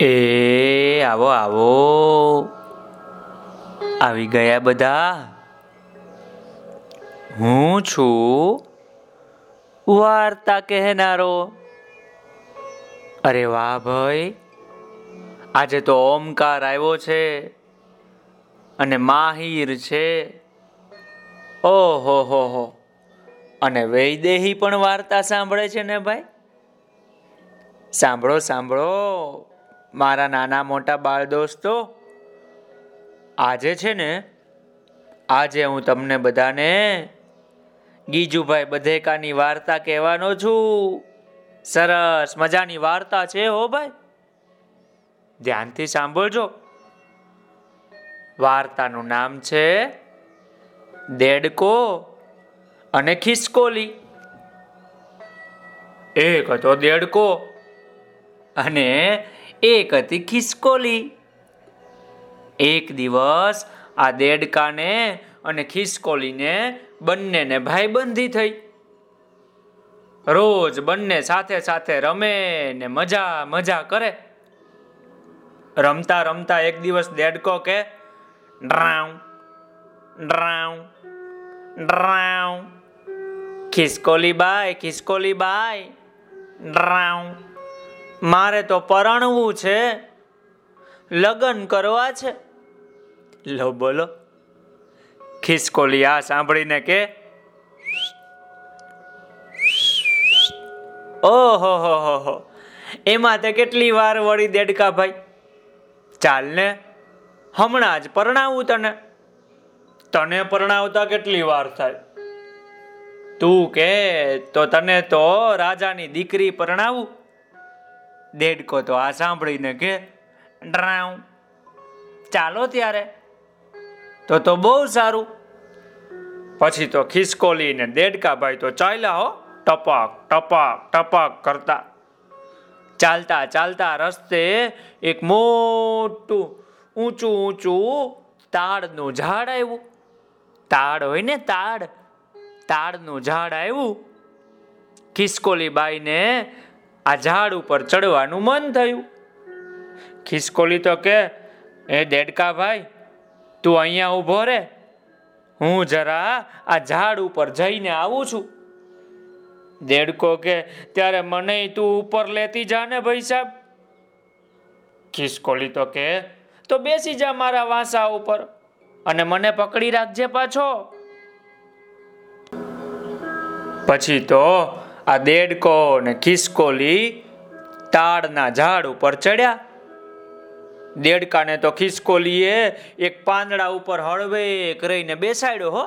એ, આવો આવો. આવી ગયા બધા? હું છું? વાર્તા કહેનારો. અરે વાહ ભાઈ. આજે તો ઓમકાર આવ્યો છે અને માહિર છે. ઓહો, હો હો. અને વૈદેહી પણ વાર્તા સાંભળે છે ને ભાઈ? સાંભળો સાંભળો. મારા નાના મોટા બાળ દોસ્તો, આજે છે ને, આજે હું તમને બધાને ગીજુભાઈ બધેકાની વાર્તા કહેવાનો છું. સરસ મજાની વાર્તા છે હો ભાઈ. ધ્યાનથી સાંભળજો. વાર્તાનું નામ છે દેડકો અને ખિસકોલી. એક હતો દેડકો અને એક હતી ખિસકોલી. એક દિવસ આ દેડકાને અને ખિસકોલીને બંનેને ભાઈબંધી થઈ. રોજ બંને સાથે સાથે રમે ને મજા મજા કરે. રમતા રમતા એક દિવસ દેડકો કે, ડ્રાઉ ડ્રાઉ ડ્રાઉ. ખિસકોલી બાય ખિસકોલી બાય, ડ્રાઉ. મારે તો પરણવું છે. લગ્ન કરવા છે. લો બોલો. ખિસકોલી આ સાંભળીને કે? ઓહો, હો હો હો. એમાં તે કેટલી વાર વળી દેડકા ભાઈ? ચાલ ને. હમણાં જ પરણાવું તને. તને પરણાવતા કેટલી વાર થાય? તું કે તો તને તો રાજાની દીકરી પરણાવું. દેડકો તો આ સાંભળીને કે, ડ્રાઉ. ચાલો ત્યારે. તો તો બહુ સારું. પછી તો ખિસકોલી ને દેડકા ભાઈ, તો ચાલ્યા હો. ટપક ટપક ટપક કરતા. ચાલતા ચાલતા રસ્તે એક મોટું ઊંચું ઊંચું તાડનું ઝાડ આવ્યું. તાડ હોય ને તાડ. તાડનું ઝાડ આવ્યું. ખિસકોલી બાઈને આ ઝાડ ઉપર ચડવાનું મન થયું. ખિસકોલી તો કે, એ દેડકા ભાઈ, તું અહીંયા ઊભો રે. હું જરા આ ઝાડ ઉપર જઈને આવું છું. દેડકો કે, ત્યારે મને તું ઉપર લેતી જા ને ભાઈ સાહેબ ખિસકોલી તો કે, તો બેસી જા મારા વાંસા ઉપર અને મને પકડી રાખજે પાછો. પછી તો આ દેડકો ને ખિસકોલી તાડના ઝાડ ઉપર ચડ્યા. દેડકાને તો ખિસકોલીએ એક પાંદડા ઉપર હળવે રહીને બેસાડ્યો હો.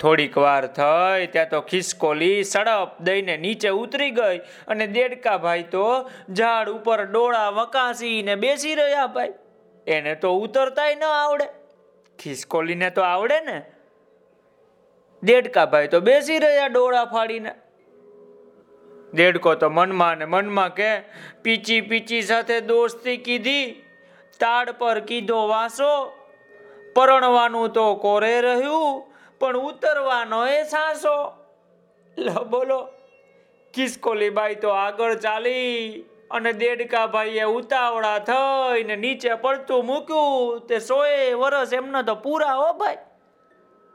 થોડીક વાર થઈ ત્યાં તો ખિસકોલી સડપ દઈને નીચે ઉતરી ગઈ અને દેડકા ભાઈ તો ઝાડ ઉપર ડોળા વકાસીને બેસી રહ્યા ભાઈ. એને તો ઉતરતાય ન આવડે. ખિસકોલીને તો આવડે ને? દેડકા ભાઈ તો બેસી રહ્યા ડોળા ફાડીને. દેડકો તો મનમાં ને મનમાં કે પીચી પીચી સાથે દોસ્તી કીધી, તાડ પર કીધો વાસો. પરણવાનું તો કોરે રહ્યું, પણ ઉતરવાનો એ સાસો. બોલો કિસકોલી બાઈ તો આગળ ચાલી અને દેડકા ભાઈએ ઉતાવળા થઈને નીચે પડતું મૂક્યું. તે સોએ વરસ એમને તો પૂરા હો ભાઈ.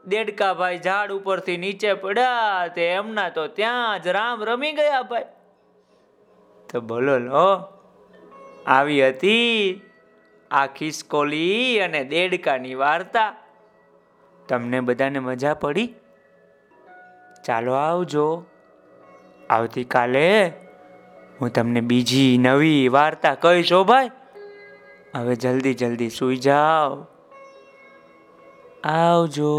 દેડકા ભાઈ ઝાડ ઉપરથી નીચે પડ્યા તે એમના તો ત્યાં જ રામ રમી ગયા ભાઈ. તો બોલો લો, આવી હતી આ ખિસકોલી અને દેડકાની વાર્તા. તમને બધાને મજા પડી? ચાલો આવજો. આવતીકાલે હું તમને બીજી નવી વાર્તા કહીશ ભાઈ. હવે જલ્દી જલ્દી સુઈ જાઓ. આવજો.